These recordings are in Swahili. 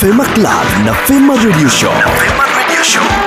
Fema Club na Fema Radio Show. Fema Radio Show.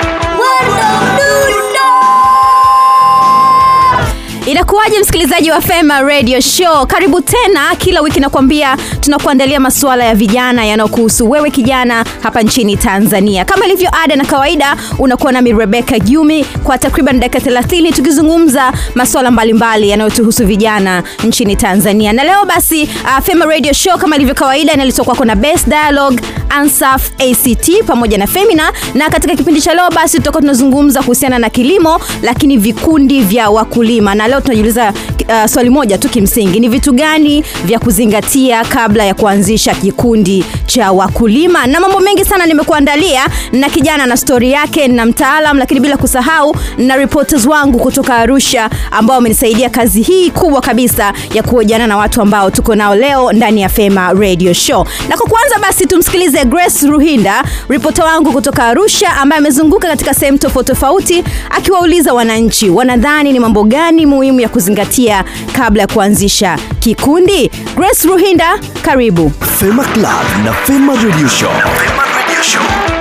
Inakuwaje msikilizaji wa Fema Radio Show? Karibu tena. Kila wiki nakwambia tunakuandalia masuala ya vijana yanayokuhusu wewe kijana hapa nchini Tanzania. Kama ilivyo ada na kawaida, unakuwa nami Rebecca Jumi kwa takriban dakika 30 tukizungumza masuala mbalimbali yanayotuhusu vijana nchini Tanzania. Na leo basi uh, Fema Radio Show kama ilivyo kawaida inaletwa kwako na Best Dialogue, Ansaf, ACT pamoja na Femina, na katika kipindi cha leo basi tutakuwa tunazungumza kuhusiana na kilimo, lakini vikundi vya wakulima na leo tunajiuliza uh, swali moja tu kimsingi. Ni vitu gani vya kuzingatia kabla ya kuanzisha kikundi cha wakulima? Na mambo mengi sana nimekuandalia na kijana na stori yake na mtaalam lakini bila kusahau na reporters wangu kutoka arusha ambao wamenisaidia kazi hii kubwa kabisa ya kuojana na watu ambao tuko nao leo ndani ya fema radio show. Na kwa kwanza basi tumsikilize grace ruhinda ripota wangu kutoka arusha ambaye amezunguka katika sehemu tofauti tofauti akiwauliza wananchi wanadhani ni mambo gani muhimu ya kuzingatia kabla ya kuanzisha kikundi grace ruhinda karibu Fema Club na Fema Radio Show. Fema Radio Show.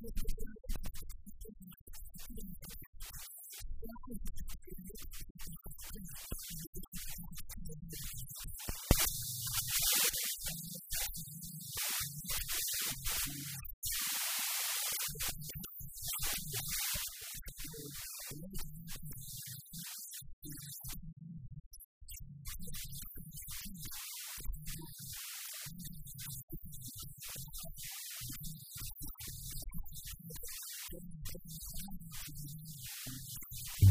I'm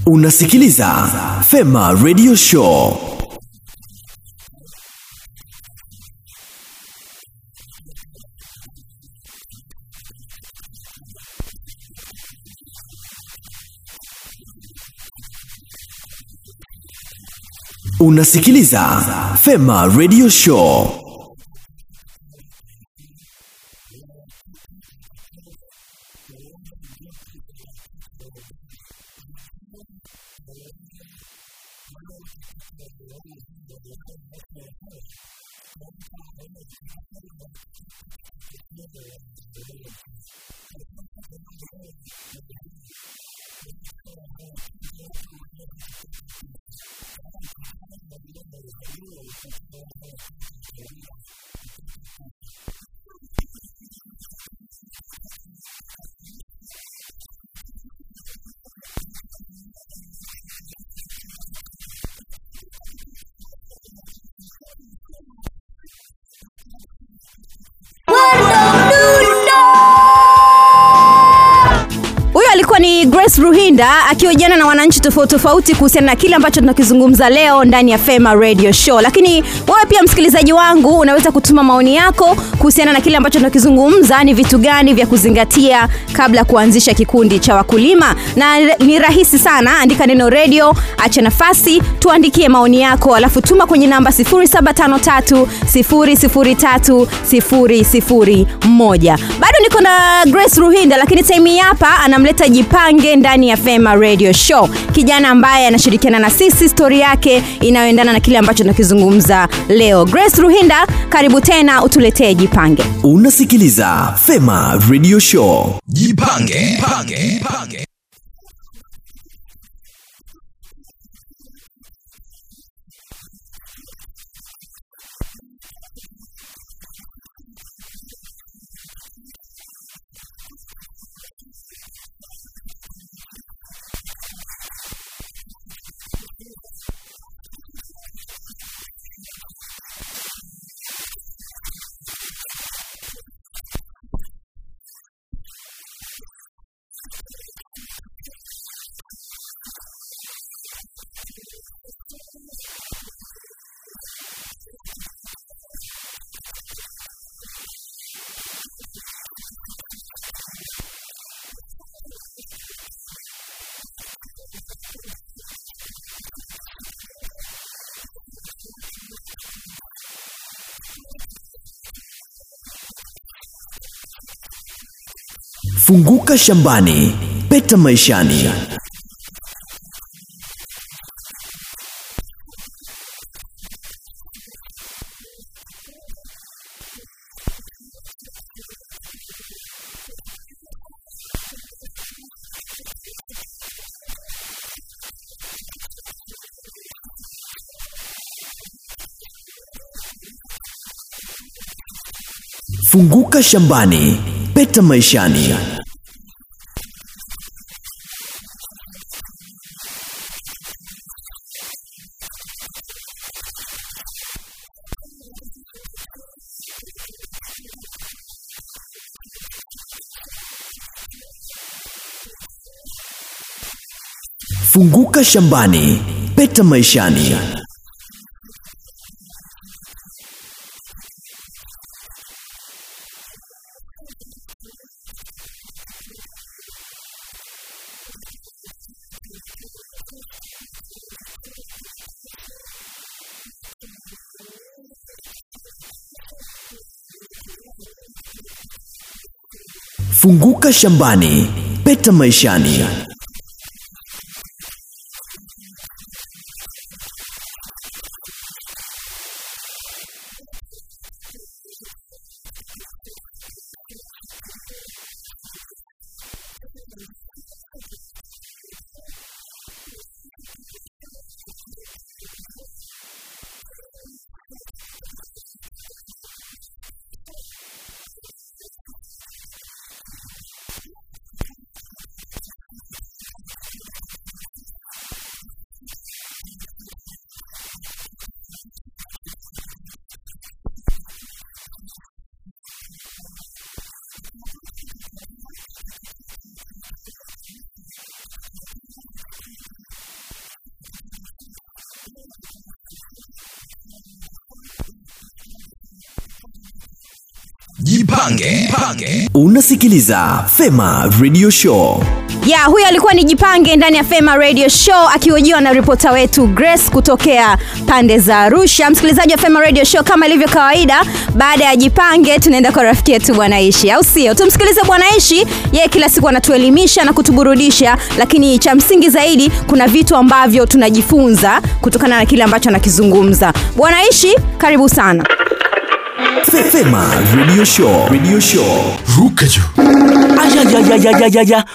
Unasikiliza Fema Radio Show. Unasikiliza Fema Radio Show. Huyo alikuwa ni grace ruhinda akiojana na wananchi tofauti tofauti kuhusiana na kile ambacho tunakizungumza leo ndani ya fema radio show. Lakini wewe pia msikilizaji wangu unaweza kutuma maoni yako kuhusiana na kile ambacho tunakizungumza. Ni vitu gani vya kuzingatia kabla kuanzisha kikundi cha wakulima? Na ni rahisi sana andika neno radio acha nafasi tuandikie maoni yako. Alafu tuma kwenye namba 753 bado niko na grace ruhinda lakini time hapa anamleta jipange ndani ya fema radio show kijana ambaye anashirikiana na sisi stori yake inayoendana na kile ambacho tunakizungumza leo grace ruhinda karibu tena utuletee jipange Unasikiliza Fema Radio Show. Jipange. Jipange. Jipange. Funguka shambani, peta maishani. Funguka shambani, peta maishani. Funguka shambani, peta maishani. Funguka shambani, peta maishani. Jipange, pange. Unasikiliza Fema Radio Show. ya huyo alikuwa ni jipange ndani ya fema radio show akihojiwa na ripota wetu grace kutokea pande za arusha. Msikilizaji wa fema radio show kama ilivyo kawaida baada ya jipange tunaenda kwa rafiki yetu bwanaishi au sio? Tumsikilize bwanaishi yeye kila siku anatuelimisha na kutuburudisha lakini cha msingi zaidi kuna vitu ambavyo tunajifunza kutokana na kile ambacho anakizungumza. Bwanaishi karibu sana Fema Radio Show. Radio Show. Ruka juu. ayayayayayaya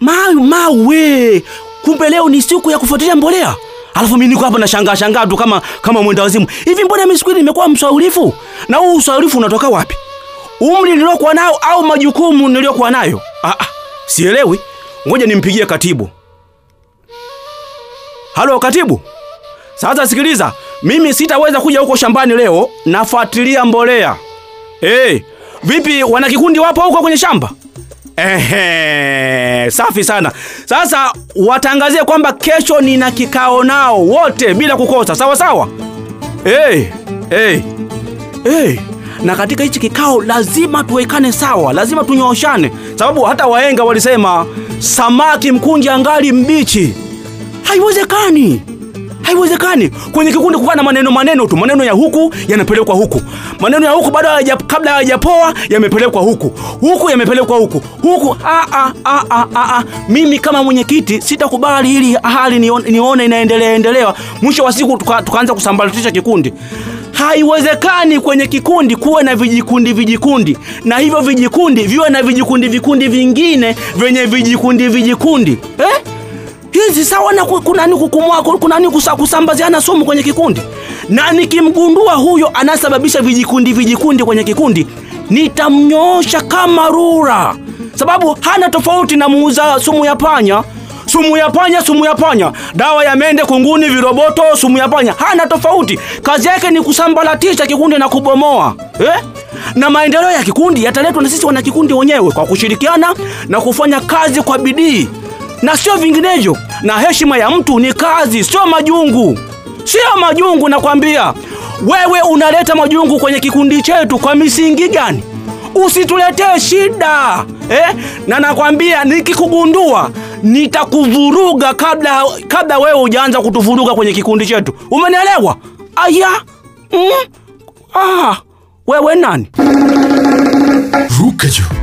mau mawe kumbe leo ni siku ya kufuatilia mbolea. Alafu mimi niko hapa na shangaa shangaa tu kama kama mwenda wazimu. Hivi mbona mimi siku hii nimekuwa msaulifu na huu ushaurifu unatoka wapi? Umri niliokuwa nao au majukumu niliokuwa nayo? Ah, ah, sielewi. Ngoja nimpigie katibu. Halo katibu? Sasa sikiliza mimi sitaweza kuja huko shambani leo nafuatilia mbolea hey, vipi wanakikundi wapo huko kwenye shamba Ehe, safi sana. Sasa watangazie kwamba kesho nina kikao nao wote bila kukosa, sawa sawa? Hey, hey, hey. Na katika hichi kikao lazima tuwekane sawa, lazima tunyooshane, sababu hata wahenga walisema samaki mkunje angali mbichi. Haiwezekani, haiwezekani kwenye kikundi kukaa na maneno maneno tu, maneno ya huku yanapelekwa huku, maneno ya huku bado ya, kabla hayajapoa yamepelekwa huku, huku yamepelekwa huku, huku. aa, aa, aa. Mimi kama mwenyekiti sitakubali hili hali nione, nione inaendelea endelewa, mwisho wa siku tuka, tukaanza kusambaratisha kikundi. Haiwezekani kwenye kikundi kuwe na vijikundi vijikundi, na hivyo vijikundi viwe na vijikundi vikundi vingine vyenye vijikundi vijikundi eh? Hizi sawa na ku- kunani kukumua ku- kunani kusambaziana sumu kwenye kikundi? Na nikimgundua huyo anasababisha vijikundi vijikundi kwenye kikundi nitamnyoosha kama rura. Sababu hana tofauti na muuza sumu ya panya. Sumu ya panya sumu ya panya. Dawa ya mende kunguni viroboto sumu ya panya. Hana tofauti. Kazi yake ni kusambaratisha kikundi na kubomoa. Eh? na maendeleo ya kikundi yataletwa na sisi wanakikundi wenyewe kwa kushirikiana na kufanya kazi kwa bidii na sio vinginevyo. Na heshima ya mtu ni kazi, sio majungu, sio majungu. Nakwambia wewe unaleta majungu kwenye kikundi chetu kwa misingi gani? Usituletee shida eh? Na nakwambia nikikugundua nitakuvuruga kabla kabla wewe ujaanza kutuvuruga kwenye kikundi chetu, umenielewa? Aya, mm? ah, wewe nani? Ruka juu.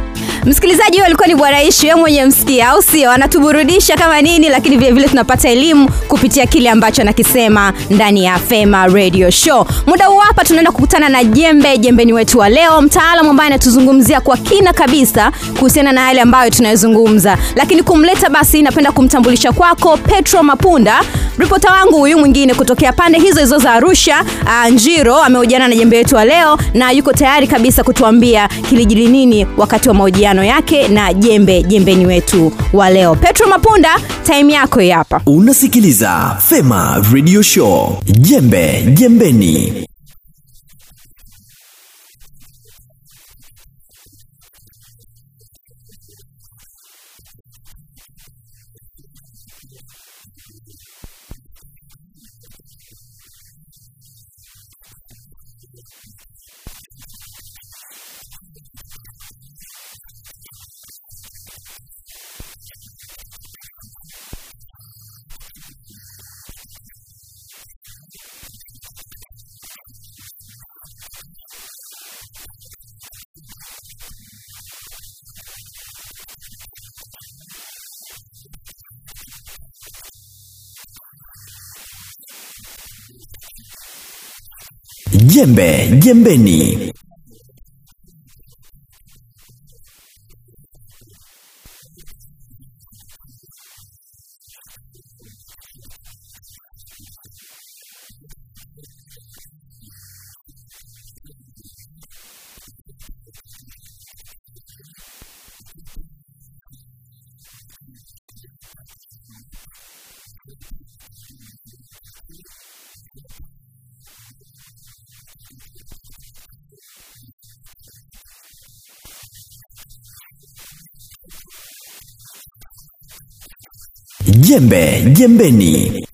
Msikilizaji huyo alikuwa ni bwana ishu ye mwenye msikia au sio? Anatuburudisha kama nini lakini vile vile tunapata elimu kupitia kile ambacho anakisema ndani ya fema radio show. Muda huu hapa tunaenda kukutana na jembe jembeni wetu wa leo mtaalamu ambaye anatuzungumzia kwa kina kabisa kuhusiana na yale ambayo tunayozungumza. Lakini kumleta basi napenda kumtambulisha kwako petro mapunda ripota wangu huyu mwingine kutokea pande hizo hizo za arusha uh, njiro amehojiana na jembe wetu wa leo na yuko tayari kabisa kutuambia kilijili nini wakati wa mahojiano yake na jembe jembeni wetu wa leo petro mapunda time yako hapa Unasikiliza Fema Radio Show. Jembe jembeni. Jembe jembeni. Jembe jembeni.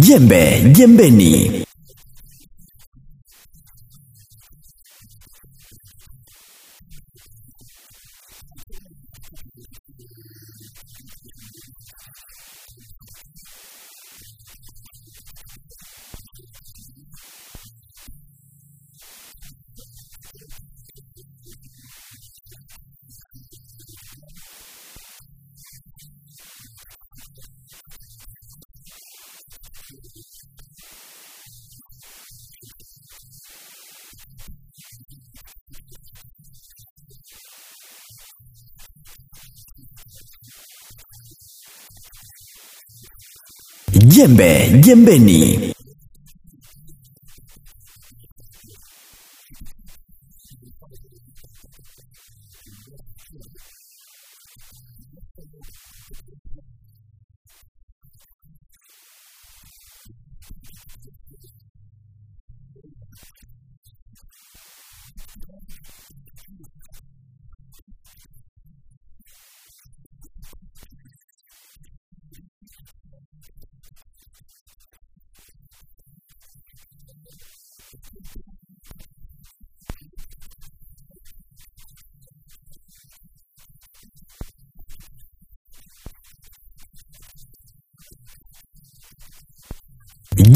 Jembe jembeni. Jembe jembeni.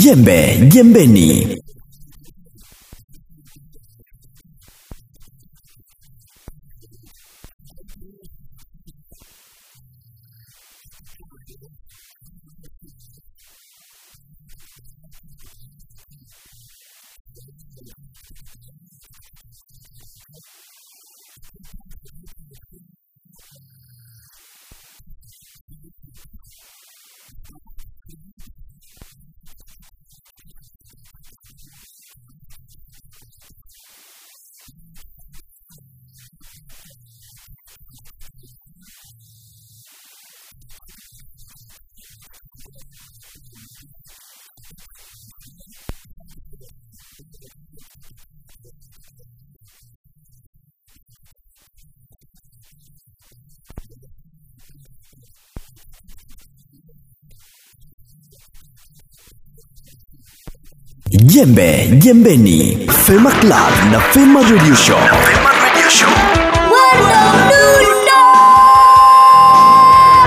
Jembe, jembeni. Jembe Jembeni, Fema Club na Fema Radio Show.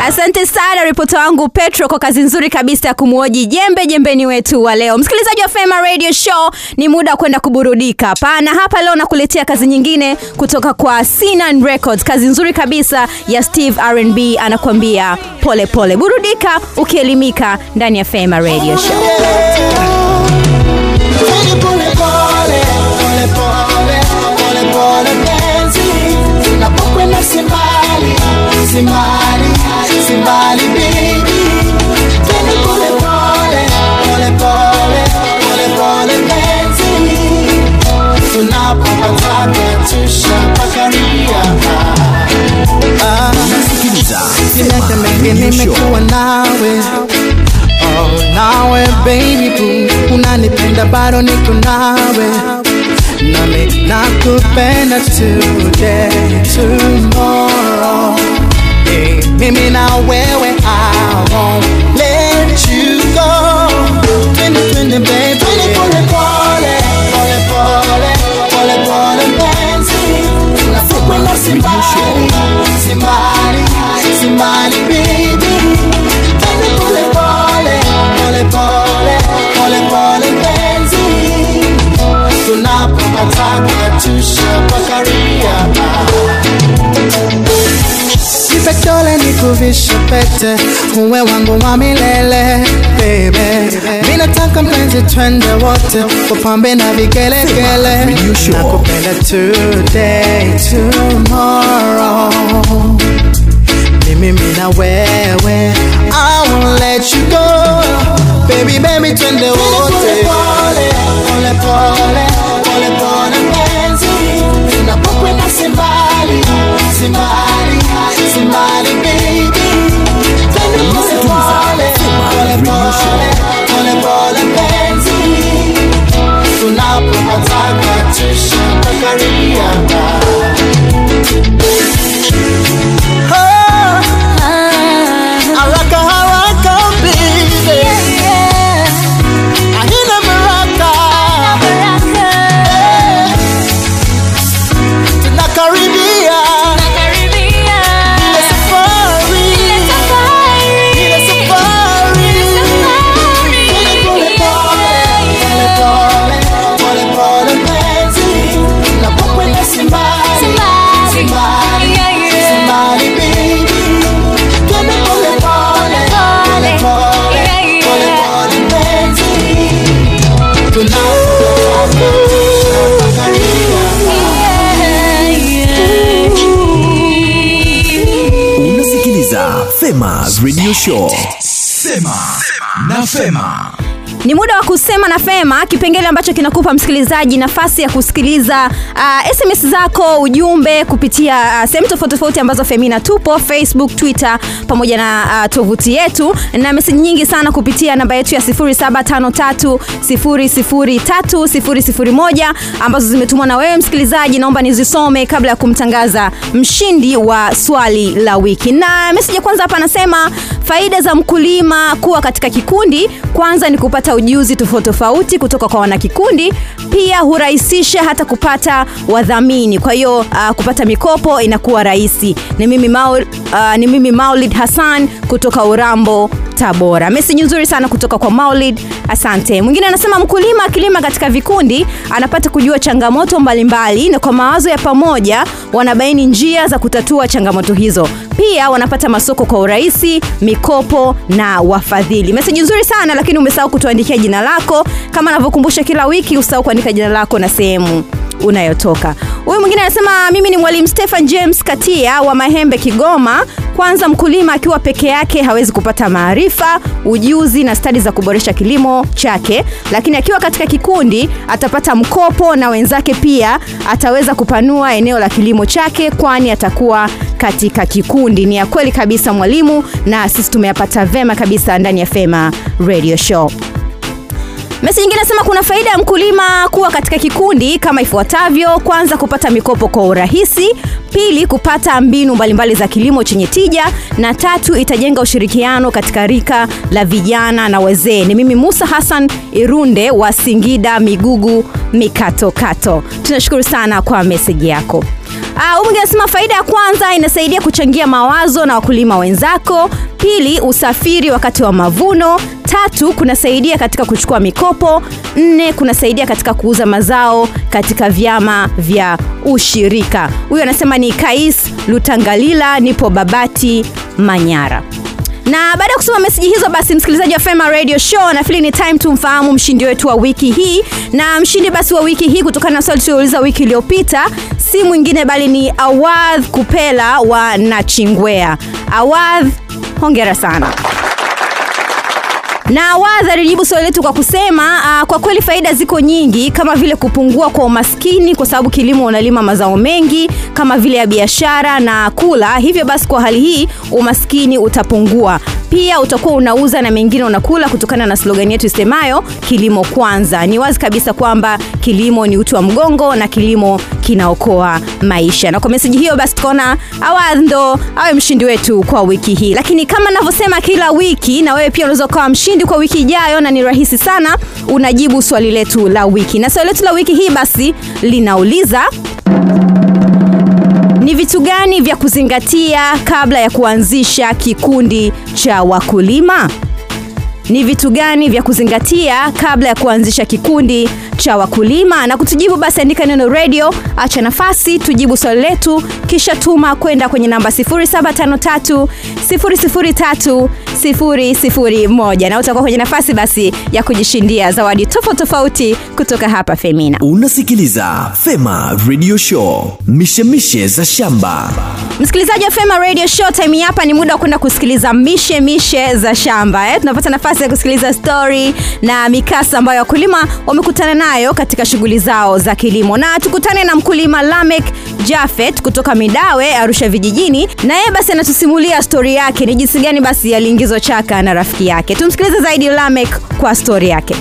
Asante sana ripota wangu Petro kwa kazi nzuri kabisa ya kumwoji jembe jembeni wetu wa leo. Msikilizaji wa Fema Radio Show, ni muda wa kwenda kuburudika. Pana hapa leo nakuletea kazi nyingine kutoka kwa Sinan Records, kazi nzuri kabisa ya Steve R&B anakuambia pole pole. Burudika ukielimika ndani ya Fema Radio Show. Pole pole pole, pole pole, pole pole penzi. Tunapokwenda simbali, simbali, simbali baby. Pole pole pole, pole pole, pole pole penzi. Tunapopataka tushapakaribia. Ah, Sikiliza miaka mingi Radio Show. nimekuwa nawe oh, nawe baby boo unanipenda bado niko nawe. Nami nakupenda today tomorrow. Mimi na wewe I won't let you go. Twende twende baby. Simbali simbali simbali baby pole pole pole pole mpenzi tunapopataka tushapakaribia Nipe dole nikuvishe pete uwe wangu wa milele baby Mimi nataka mpenzi twende wote wapambe na vigelegele nakupenda today tomorrow mimi na wewe I won't let you go baby baby twende wote pole pole pole pole mpenzi tunapokwenda simbali simbali simbali baby. Pole pole pole pole pole mpenzi tunapopataka tushapakaribia haraka Show. Kusema na Fema, kipengele ambacho kinakupa msikilizaji nafasi ya kusikiliza uh, SMS zako, ujumbe kupitia uh, sehemu tofauti tofauti ambazo Femina tupo Facebook, Twitter pamoja na uh, tovuti yetu na meseji nyingi sana kupitia namba yetu ya 0753003001 ambazo zimetumwa na wewe msikilizaji. Naomba nizisome kabla ya kumtangaza mshindi wa swali la wiki. Na meseji ya kwanza hapa anasema faida za mkulima kuwa katika kikundi, kwanza ni kupata ujuzi tofauti tofauti kutoka kwa wanakikundi, pia hurahisisha hata kupata wadhamini. Kwa hiyo uh, kupata mikopo inakuwa rahisi. Ni mimi Maul, uh, ni mimi Maulid Hassan kutoka Urambo Tabora. Meseji nzuri sana kutoka kwa Maulid, asante. Mwingine anasema mkulima akilima katika vikundi anapata kujua changamoto mbalimbali, na kwa mawazo ya pamoja wanabaini njia za kutatua changamoto hizo. Pia wanapata masoko kwa urahisi, mikopo na wafadhili. Meseji nzuri sana, lakini umesahau kutuandikia jina lako. Kama anavyokumbusha kila wiki, usahau kuandika jina lako na sehemu unayotoka. Huyu mwingine anasema mimi ni mwalimu Stefan James Katia wa Mahembe, Kigoma. Kwanza, mkulima akiwa peke yake hawezi kupata maarifa, ujuzi na stadi za kuboresha kilimo chake, lakini akiwa katika kikundi atapata mkopo na wenzake pia ataweza kupanua eneo la kilimo chake, kwani atakuwa katika kikundi. Ni ya kweli kabisa mwalimu, na sisi tumeyapata vema kabisa ndani ya Fema Radio Show. Meseji nyingine nasema kuna faida ya mkulima kuwa katika kikundi kama ifuatavyo: kwanza, kupata mikopo kwa urahisi; pili, kupata mbinu mbalimbali za kilimo chenye tija; na tatu, itajenga ushirikiano katika rika la vijana na wazee. Ni mimi Musa Hassan Irunde wa Singida Migugu Mikatokato. Tunashukuru sana kwa meseji yako. Uh, anasema faida ya kwanza inasaidia kuchangia mawazo na wakulima wenzako. Pili, usafiri wakati wa mavuno. Tatu, kunasaidia katika kuchukua mikopo. Nne, kunasaidia katika kuuza mazao katika vyama vya ushirika. Huyo anasema ni Kais Lutangalila, nipo Babati, Manyara na baada ya kusoma meseji hizo basi msikilizaji wa fema radio show nafili ni time tumfahamu mshindi wetu wa wiki hii. Na mshindi basi wa wiki hii kutokana na swali tuliouliza wiki iliyopita si mwingine bali ni awadh kupela wa nachingwea. Awadh hongera sana na wadha alijibu swali letu kwa kusema uh, kwa kweli faida ziko nyingi kama vile kupungua kwa umaskini kwa sababu kilimo unalima mazao mengi kama vile ya biashara na kula. Hivyo basi kwa hali hii umaskini utapungua pia utakuwa unauza na mengine unakula kutokana na slogani yetu isemayo kilimo kwanza. Ni wazi kabisa kwamba kilimo ni uti wa mgongo na kilimo kinaokoa maisha. Na kwa meseji hiyo basi tukaona awadh ndo awe mshindi wetu kwa wiki hii. Lakini kama navyosema kila wiki na wewe pia unaweza ukawa mshindi kwa wiki ijayo na ni rahisi sana unajibu swali letu la wiki. Na swali letu la wiki hii basi linauliza ni vitu gani vya kuzingatia kabla ya kuanzisha kikundi cha wakulima ni vitu gani vya kuzingatia kabla ya kuanzisha kikundi cha wakulima? Na kutujibu basi andika neno radio acha nafasi tujibu swali letu kisha tuma kwenda kwenye namba 753 003 na utakuwa kwenye nafasi basi ya kujishindia zawadi tofauti tofauti kutoka hapa femina. Unasikiliza fema radio show mishemishe za shamba. Msikilizaji wa fema radio show time hapa ni muda wa kwenda kusikiliza mishemishe mishe za shamba. Eh? tunapata nafasi ya kusikiliza stori na mikasa ambayo wakulima wamekutana nayo katika shughuli zao za kilimo. Na tukutane na mkulima lamek jafet kutoka midawe arusha vijijini na yeye basi anatusimulia stori yake ni jinsi gani basi aliingizwa chaka na rafiki yake. Tumsikilize zaidi lamek kwa stori yake.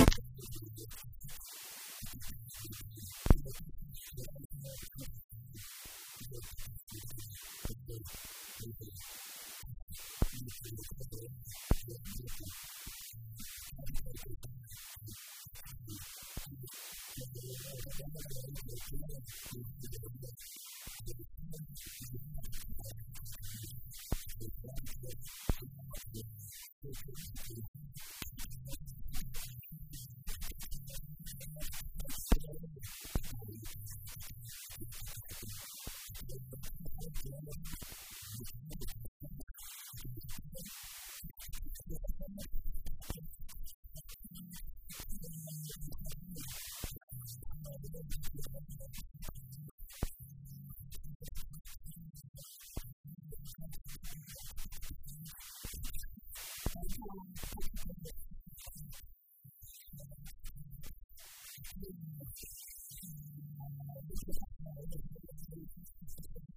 Thank you.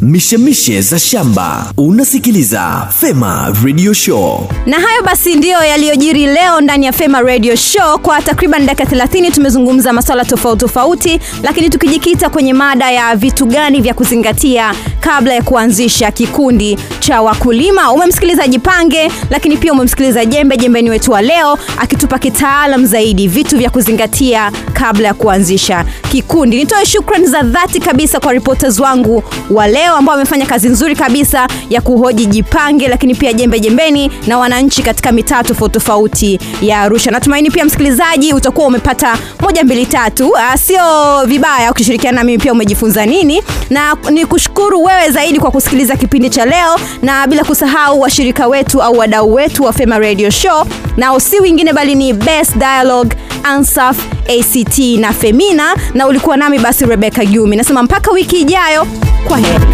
Mishemishe za shamba, unasikiliza Fema Radio Show. Na hayo basi ndiyo yaliyojiri leo ndani ya Fema Radio Show. Kwa takriban dakika 30 tumezungumza masuala tofauti tofauti, lakini tukijikita kwenye mada ya vitu gani vya kuzingatia kabla ya kuanzisha kikundi cha wakulima. Umemsikiliza jipange lakini pia umemsikiliza jembe. Jembeni wetu wa leo akitupa kitaalam zaidi vitu vya kuzingatia kabla ya kuanzisha kikundi. Nitoe shukrani za dhati kabisa kwa reporters wangu wa leo ambao wamefanya kazi nzuri kabisa ya kuhoji jipange lakini pia jembe jembeni na wananchi katika mitaa tofauti tofauti ya arusha. Natumaini pia msikilizaji utakuwa umepata moja mbili tatu. Uh, sio vibaya ukishirikiana na mimi pia umejifunza nini. Na ni kushukuru wewe zaidi kwa kusikiliza kipindi cha leo na bila kusahau washirika wetu au wadau wetu wa fema radio show. Nao si wingine bali ni best dialogue ansaf act na femina. Na ulikuwa nami basi rebeka gumi nasema mpaka wiki ijayo. Kwa heri.